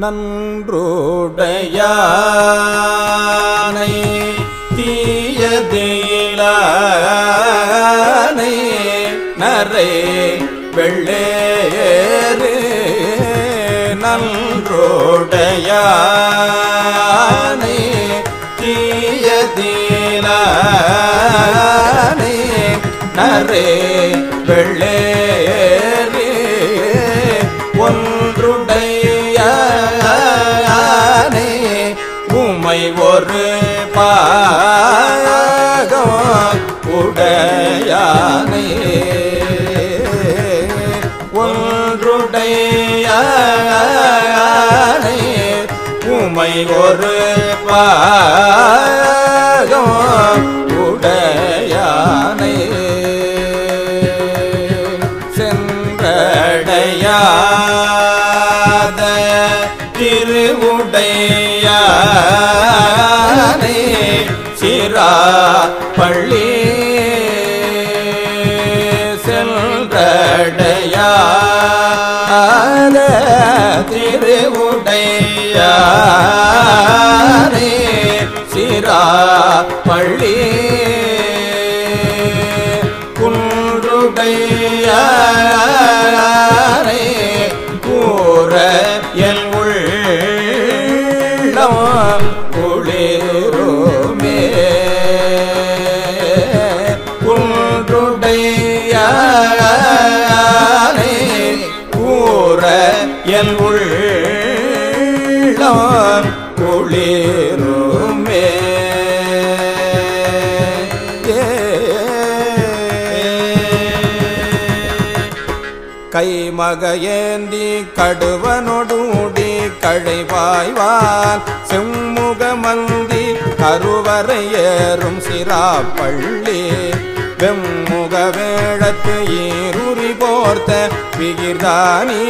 நன்றுடையானை தீயதிலானை நரை வெள்ளேறு. நன்றுடையானை தீயதிலானை நரே வெள்ளே பாகம் உடையானே. ஒன்றுடையானே. உமை ஒரு பாகம் உடைய சென்றடையாத திருவுடையானே சிரா பள்ளி. குன்றுடையாரே என் உள்ளார் குளிருமே கைமக ஏந்தி கடுவனொடூடி கழைவாய்வான் செம்முகமந்தி கருவறையேறும் சிராப்பள்ளி. வெம்முக வேடத்து ஈருரி போர்த்த பிகிர்தானே?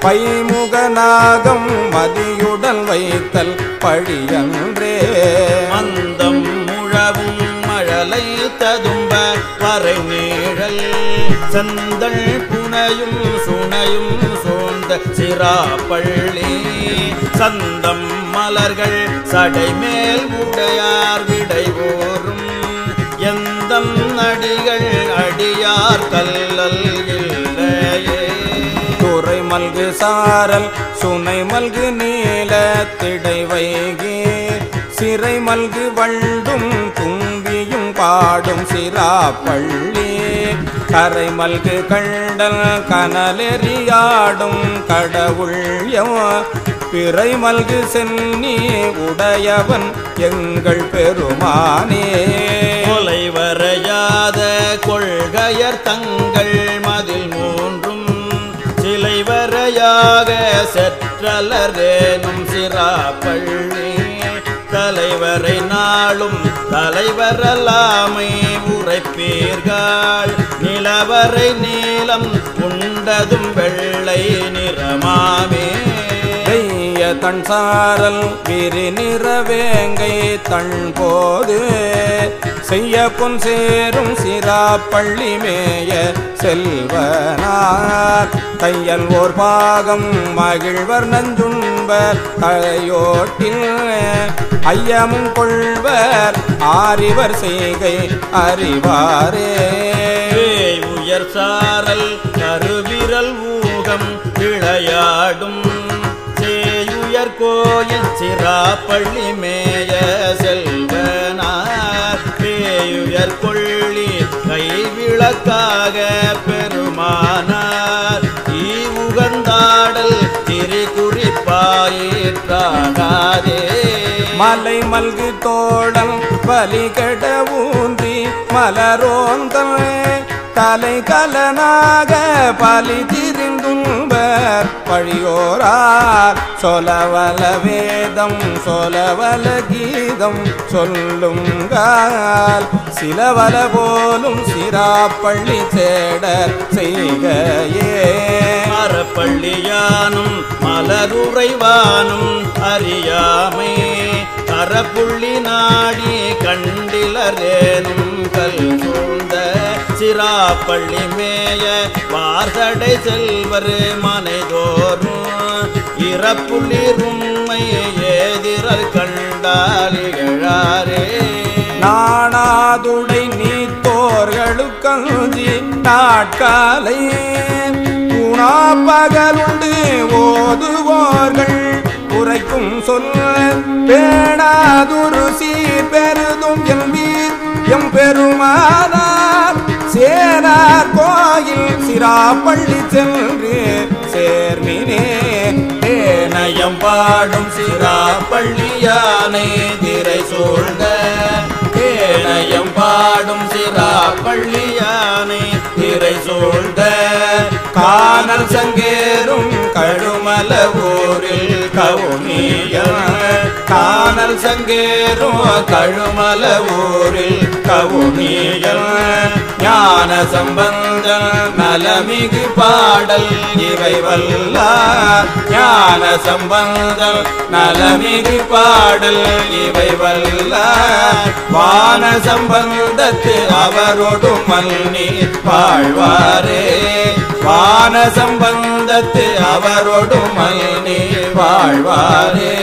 பைமுக நாகம் மதியுடன் வைத்தல் பழியன்றே. மந்தம் முழவும் மழலை ததும்ப வரை நீழல் சந்தல் புனையும் சுனையும் சூழ்ந்த சிராப்பள்ளி. சந்தம் மலர்கள் சடைமேல் உடையார் விடைவோரும் எந்தம் நடிகள் அடியார் கல்லல். சாரல் சுனை மல்கு நீல திடை வைகே. சிறை மல்கு வண்டும் தும்பியும் பாடும் சிராப்பள்ளி கரை மல்கு கண்டல் கனலெறியாடும் கடவுள்யம் பிறை மல்கு சென்னி உடையவன் எங்கள் பெருமானே. கொலை வரையாத கொள்கையர் தங்கள் மதில் வரையாக செற்றலரேனும் சிராப்பள்ளி தலைவரை நாளும் தலைவரலாமை உரைப்பீர்கள். நிலவரை நீளம் உண்டதும் வெள்ளை நிறமாமே. வெய்ய தன் சாரல் விரி நிறவேங்கை தன் போது. செய்ய பொன் சேரும் சிராப்பள்ளி மேய செல்வனார். தையல் ஓர் பாகம் மகிழ்வர் நஞ்சுண்பர் தலையோட்டில் ஐயமும் கொள்வர் ஆறிவர் செய்கை அறிவாரே. உயர் சாரல் கருவிரல் ஊகம் விளையாடும். சேயுயர் கோயில் சிராப்பள்ளி மேய பேயுயர் கொள்ளி கைவிளக்காக பெருமானார். ஈ உகந்தாடல் திரிகுறிப்பாயிற்றாகாதே. மலை மல்கு தோழம் பலி கெட ஊன்றி மலரோந்தல் தலை கலனாக பலி திரு பழியோரார் சொலவல வேதம் சொலவல கீதம் சொல்லுங்கால். சிலவல போலும் சிராப்பள்ளி சேடர் செய்கையே. மரப்பள்ளியானும் மலருறைவானும் அறியாமே. கரப்புள்ளி நாடி கண்டிலரேனும் கல் சிராப்பள்ளி மேய வார்சடை செல்வர் மனைதோறும் சிறப்புள்ளிரும்மை ஏதிரல் கண்டால் இகழாரே. நாணாதுடை நீத்தோர்களுக்கஞ்சி நாட்காலை உணா பகலுண்டு ஓதுவோர்கள். உரைக்கும் சொல் பேணாதுரு சீர் பெருதும் எம்பீர் எம் பெருமானார் சேனார் கோயில் சிராப்பள்ளி சென்று சேர்மினே. தேனயம் பாடும் சிராப்பள்ளி யானை திரை சூழ்ந்த. தேனயம் பாடும் சிராப்பள்ளி யானை திரை சூழ்ந்த. காணல் சங்கேறும் கழுமல ஊரில் கவுனிய காணல் சங்கேறும் கழுமல ஊரில் கவுனியல். ஞான சம்பந்த நலமிகு பாடல் இவை வல்லார் ஞான சம்பந்த நலமிகு பாடல் இவை வல்லார் வான சம்பந்தத்து அவரோடு மன்னி வாழ்வாரே வான சம்பந்தத்து அவரோடு மன்னி வாழ்வாரே